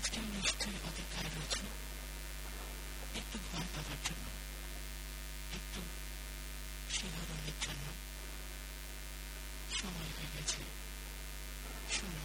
আজকেও নিশ্চয়ই অপেক্ষায় রয়েছে একটু ভয় পাবার জন্য একটু শিহরণের জন্য সময় হয়ে গেছে শোনো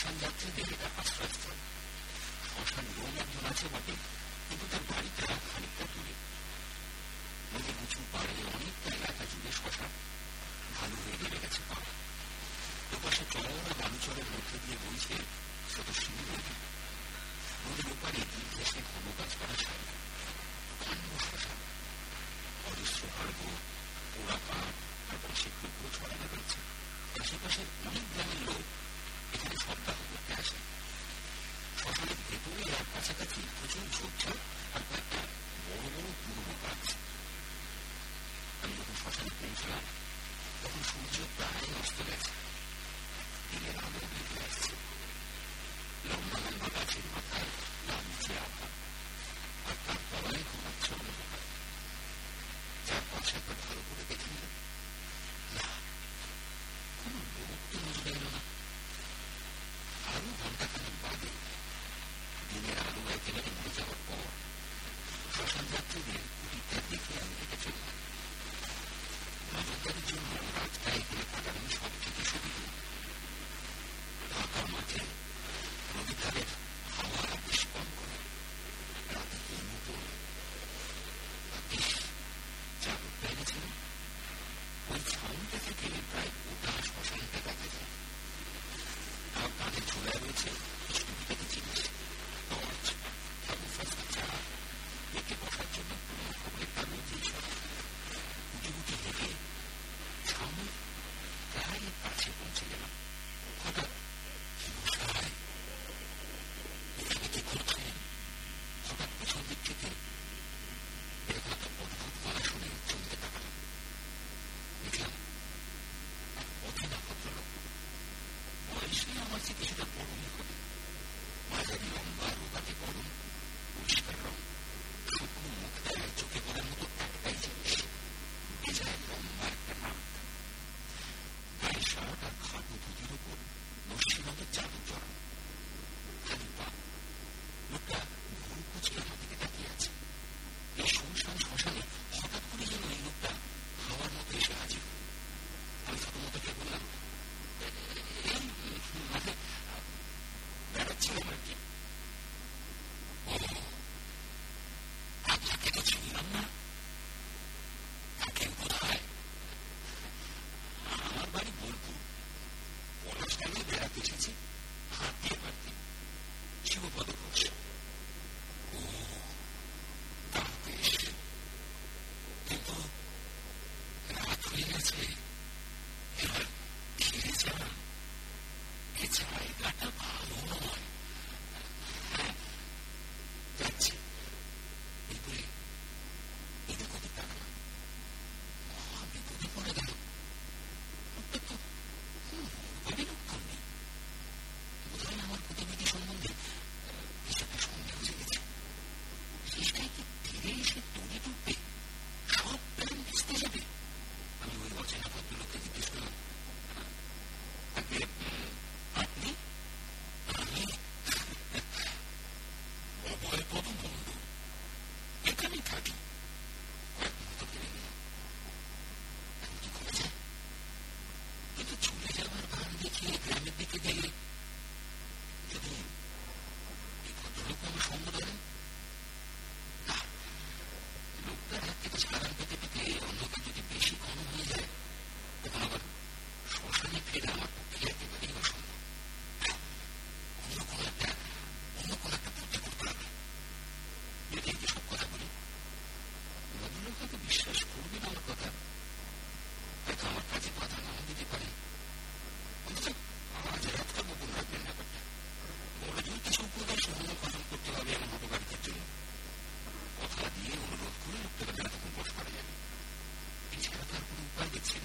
শ্মশান যাত্রী যাত্রীদের এটা আশ্রয়স্থল শ্মশান রোগ একজন আছে বটে, কিন্তু তার বাড়িটা খানিকটা দূরে। নদী কিছু পাড়ে অনেকটা এলাকা জুড়ে শ্মশান ভালো হয়ে গেলে গেছে পাড়া ওপাশে চড়া বালুচরের মধ্যে দিয়ে বইছে সদস্যী নদী। নদীর ওপারে দীর্ঘেসে ঘন কাজ করা ছাড়ে কান্ড শ্মশান অজস্র হার্গ পোড়া পাট আর পাশে ক্ষুদ্র ছড়ানো রয়েছে। আশেপাশের অনেক গ্রামের লোক পৃথিবী সত্তা উঠতে আসে ফসলের ভেতরে আর কাছাকাছি প্রচুর সহ্য আর কয়েকটা বড় বড় পুরনো গাছ আমি যখন শ্মশানে পৌঁছলাম তখন সূর্য প্রায় অস্ত গেছে দিনের আলো বেরিয়ে আসছে লম্বা লম্বা গাছের মাথায় লালচে আভা আর তার তলায় Argentina.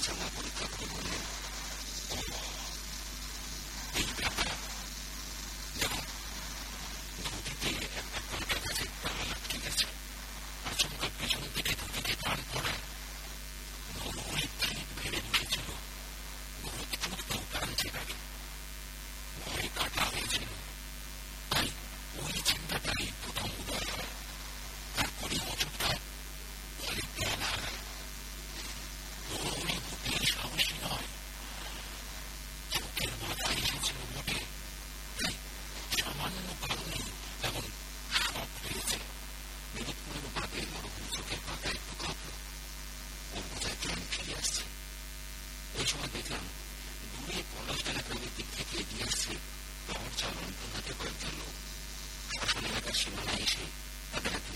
sama berkat karunia Allah Sinai, sí, para que.